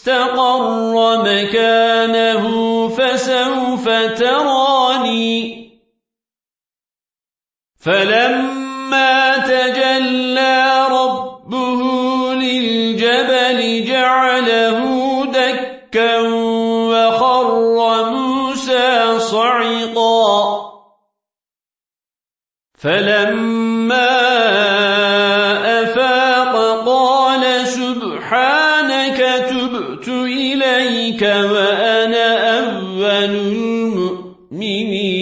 استقر مكانه فسوف تراني. فلما تجلى ربه للجبل جعله دكا وخر موسى صعقا. فلما سبحانك تبت إليك وأنا أول المؤمنين.